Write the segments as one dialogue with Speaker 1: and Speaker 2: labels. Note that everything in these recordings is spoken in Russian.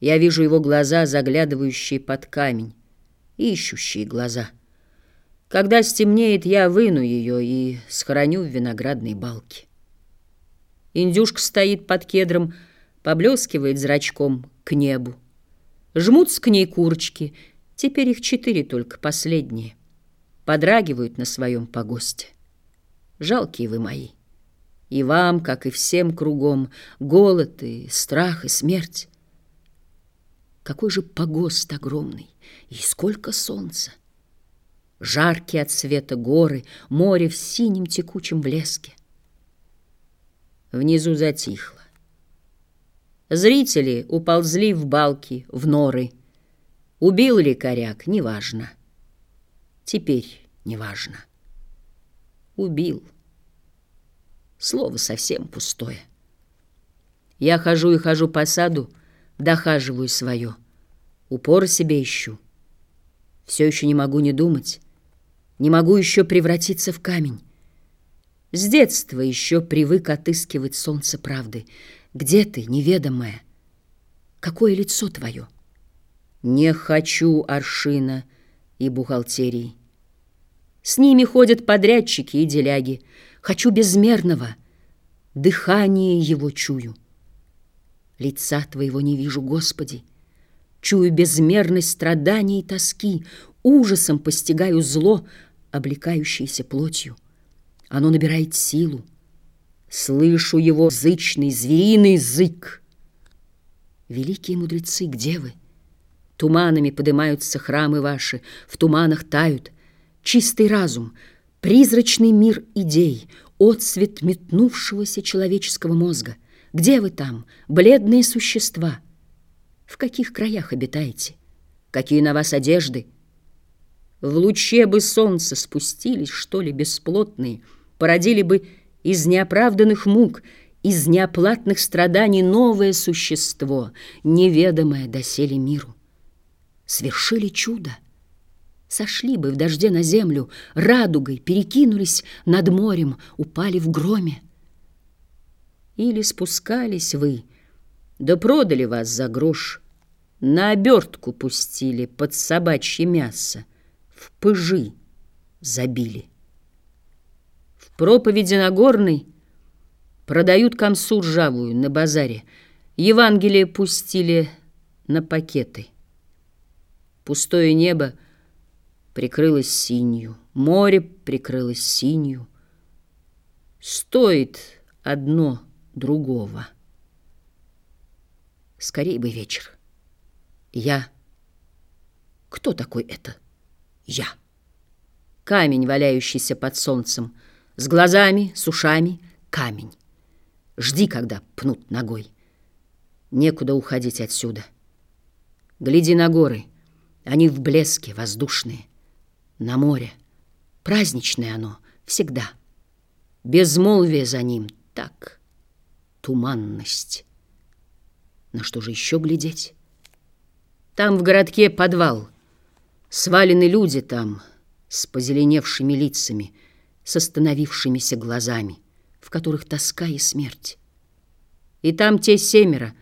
Speaker 1: Я вижу его глаза, заглядывающие под камень, ищущие глаза. Когда стемнеет, я выну ее и схороню в виноградной балке. Индюшка стоит под кедром, поблескивает зрачком к небу. Жмутся к ней курочки, теперь их четыре только, последние. Подрагивают на своем погосте. Жалкие вы мои. И вам, как и всем кругом, голод и страх и смерть. Какой же погост огромный, и сколько солнца! Жаркие от света горы, море в синем текучем блеске. Внизу затихло. Зрители уползли в балки, в норы. Убил ли коряк, неважно. Теперь неважно. Убил. Слово совсем пустое. Я хожу и хожу по саду, дохаживаю свое. Упор себе ищу. Все еще не могу не думать. Не могу еще превратиться в камень. С детства еще привык отыскивать солнце правды. Где ты, неведомая? Какое лицо твое? Не хочу аршина и бухгалтерии. С ними ходят подрядчики и деляги. Хочу безмерного, дыхание его чую. Лица Твоего не вижу, Господи. Чую безмерность страданий и тоски, Ужасом постигаю зло, облекающееся плотью. Оно набирает силу. Слышу его зычный, звериный зык. Великие мудрецы, где вы? Туманами поднимаются храмы ваши, В туманах тают. Чистый разум, призрачный мир идей, Отцвет метнувшегося человеческого мозга — где вы там, бледные существа? В каких краях обитаете? Какие на вас одежды? В луче бы солнца спустились, что ли, бесплотные, породили бы из неоправданных мук, из неоплатных страданий новое существо, неведомое доселе миру. Свершили чудо. Сошли бы в дожде на землю, радугой перекинулись над морем, упали в громе. Или спускались вы, да продали вас за грош, На обертку пустили под собачье мясо, В пыжи забили. В проповеди Нагорной Продают комсу ржавую на базаре, Евангелие пустили на пакеты. Пустое небо прикрылось синью, Море прикрылось синью. Стоит одно — другого. Скорей бы вечер. Я. Кто такой это? Я. Камень, валяющийся под солнцем, с глазами, с ушами, камень. Жди, когда пнут ногой. Некуда уходить отсюда. Гляди на горы, они в блеске, воздушные. На море, праздничное оно, всегда. Безмолвие за ним, так туманность. На что же еще глядеть? Там в городке подвал. Свалены люди там с позеленевшими лицами, с остановившимися глазами, в которых тоска и смерть. И там те семеро,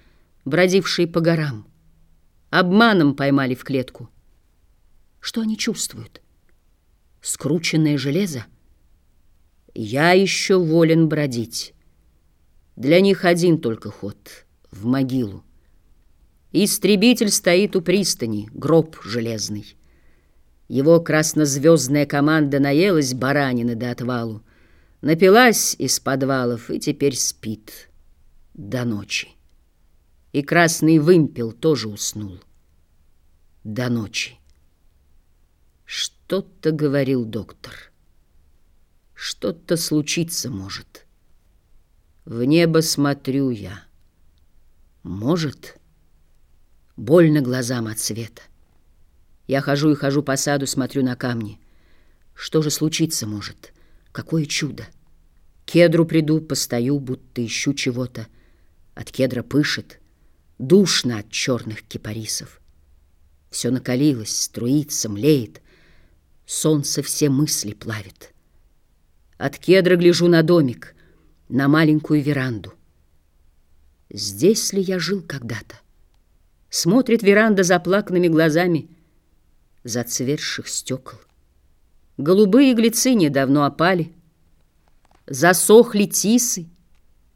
Speaker 1: бродившие по горам, обманом поймали в клетку. Что они чувствуют? Скрученное железо? Я еще волен бродить. Для них один только ход — в могилу. Истребитель стоит у пристани, гроб железный. Его краснозвездная команда наелась баранины до отвалу, напилась из подвалов и теперь спит до ночи. И красный вымпел тоже уснул до ночи. Что-то говорил доктор. Что-то случиться может. В небо смотрю я. Может, больно глазам от света. Я хожу и хожу по саду, смотрю на камни. Что же случиться может? Какое чудо! кедру приду, постою, будто ищу чего-то. От кедра пышет, душно от черных кипарисов. Все накалилось, струится, млеет. Солнце все мысли плавит. От кедра гляжу на домик — на маленькую веранду. Здесь ли я жил когда-то? Смотрит веранда заплаканными глазами Зацветших стекол. Голубые глицини давно опали, Засохли тисы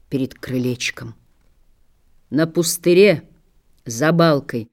Speaker 1: перед крылечком. На пустыре, за балкой,